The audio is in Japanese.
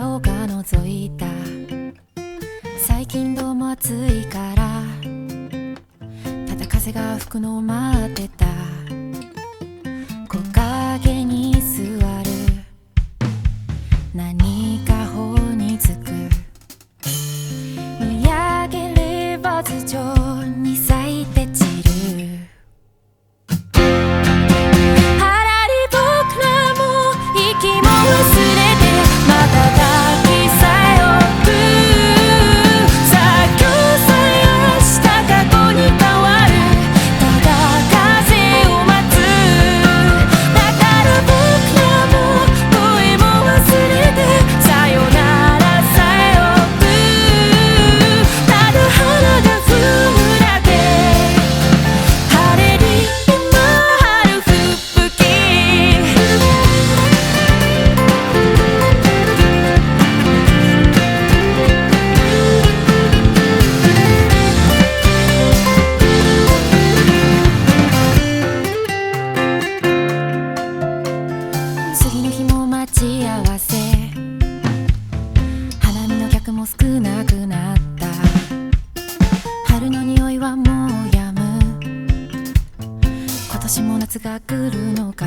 を覗いた。最近どうも暑いからただ風が吹くのを待ってた。今年も夏が来るのか